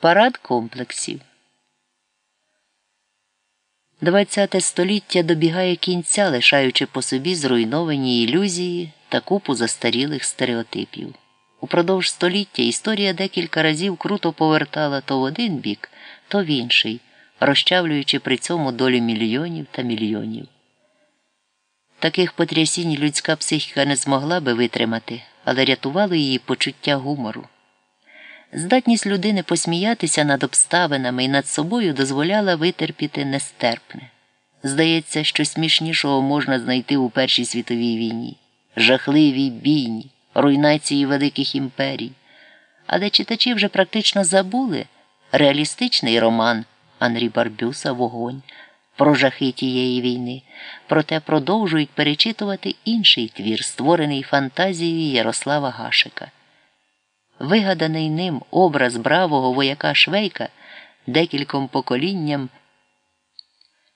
Парад комплексів. ХХ століття добігає кінця, лишаючи по собі зруйновані ілюзії та купу застарілих стереотипів. Упродовж століття історія декілька разів круто повертала то в один бік, то в інший, розчавлюючи при цьому долю мільйонів та мільйонів. Таких потрясінь людська психіка не змогла би витримати, але рятувало її почуття гумору. Здатність людини посміятися над обставинами і над собою дозволяла витерпіти нестерпне. Здається, що смішнішого можна знайти у Першій світовій війні, жахливій бійні, руйнації великих імперій. Але читачі вже практично забули реалістичний роман Анрі Барбюса Вогонь про жахи тієї війни, проте продовжують перечитувати інший твір, створений фантазією Ярослава Гашика. Вигаданий ним образ бравого вояка Швейка декільком поколінням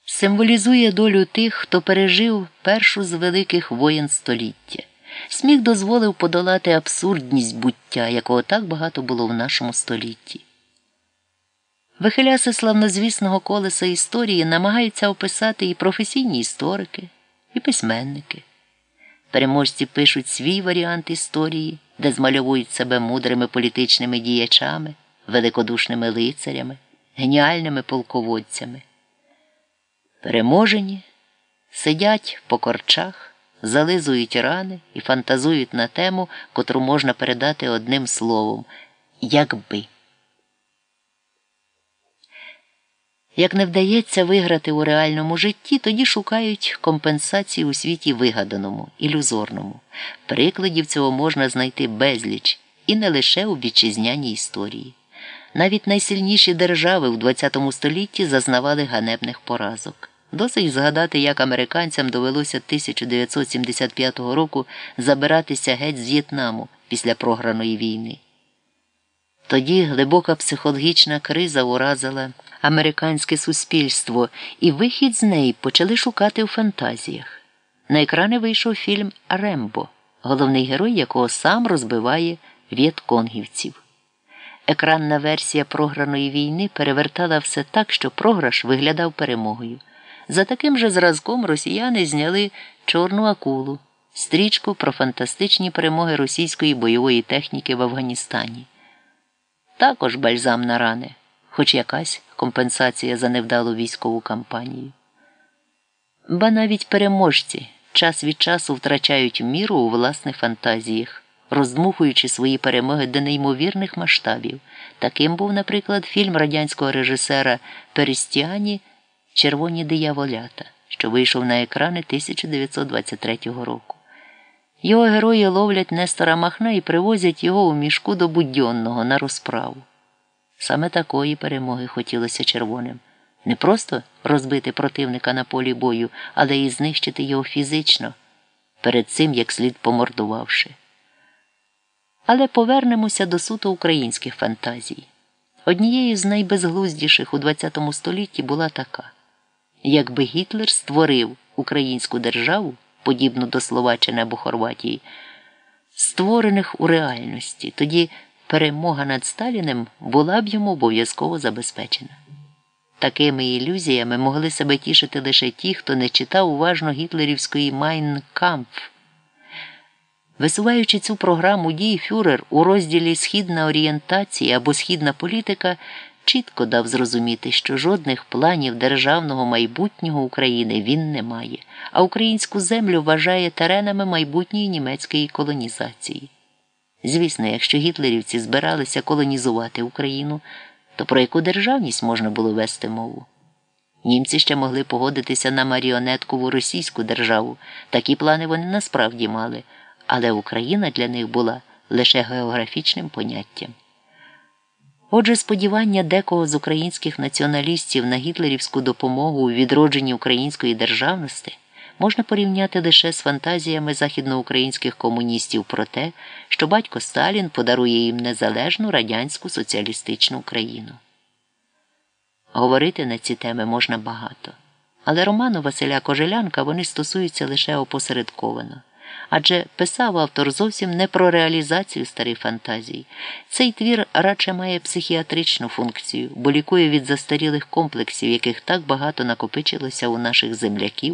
символізує долю тих, хто пережив першу з великих воєн століття. Сміх дозволив подолати абсурдність буття, якого так багато було в нашому столітті. Вихиляси славнозвісного колеса історії намагаються описати і професійні історики, і письменники. Переможці пишуть свій варіант історії, де змальовують себе мудрими політичними діячами, великодушними лицарями, геніальними полководцями. Переможені сидять по корчах, зализують рани і фантазують на тему, котру можна передати одним словом якби. Як не вдається виграти у реальному житті, тоді шукають компенсації у світі вигаданому, ілюзорному. Прикладів цього можна знайти безліч і не лише у вітчизняній історії. Навіть найсильніші держави в ХХ столітті зазнавали ганебних поразок. Досить згадати, як американцям довелося 1975 року забиратися геть з В'єтнаму після програної війни. Тоді глибока психологічна криза уразила американське суспільство, і вихід з неї почали шукати в фантазіях. На екрани вийшов фільм Рембо, головний герой якого сам розбиває в'єтконгівців. Екранна версія програної війни перевертала все так, що програш виглядав перемогою. За таким же зразком росіяни зняли Чорну акулу, стрічку про фантастичні перемоги російської бойової техніки в Афганістані. Також бальзам на рани, хоч якась компенсація за невдалу військову кампанію. Ба навіть переможці час від часу втрачають міру у власних фантазіях, роздмухуючи свої перемоги до неймовірних масштабів. Таким був, наприклад, фільм радянського режисера Перестіані Червоні дияволята, що вийшов на екрани 1923 року. Його герої ловлять Нестора Махна і привозять його у мішку до Будьонного на розправу. Саме такої перемоги хотілося червоним не просто розбити противника на полі бою, але і знищити його фізично, перед цим як слід помордувавши. Але повернемося до суто українських фантазій. Однією з найбезглуздіших у ХХ столітті була така якби Гітлер створив українську державу, подібну до Словаччини або Хорватії, створених у реальності, тоді перемога над Сталіним була б йому обов'язково забезпечена. Такими ілюзіями могли себе тішити лише ті, хто не читав уважно гітлерівської Майн Кампф. Висуваючи цю програму дій, Фюрер у розділі Східна орієнтація або східна політика чітко дав зрозуміти, що жодних планів державного майбутнього України він не має, а українську землю вважає теренами майбутньої німецької колонізації. Звісно, якщо гітлерівці збиралися колонізувати Україну, то про яку державність можна було вести мову? Німці ще могли погодитися на маріонеткову російську державу. Такі плани вони насправді мали, але Україна для них була лише географічним поняттям. Отже, сподівання декого з українських націоналістів на гітлерівську допомогу у відродженні української державності можна порівняти лише з фантазіями західноукраїнських комуністів про те, що батько Сталін подарує їм незалежну радянську соціалістичну Україну. Говорити на ці теми можна багато, але роману Василя Кожелянка вони стосуються лише опосередковано. Адже писав автор зовсім не про реалізацію старих фантазій. Цей твір радше має психіатричну функцію, бо лікує від застарілих комплексів, яких так багато накопичилося у наших земляків,